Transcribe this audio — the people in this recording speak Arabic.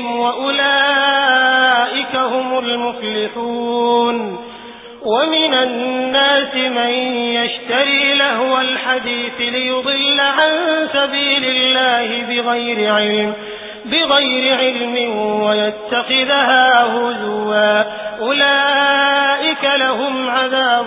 ربهم وأولئك هم المفلحون ومن الناس من يشتري لهو الحديث ليضل عن سبيل الله بغير علم بغير علم ويتخذها هزوا. أولئك لهم عذاب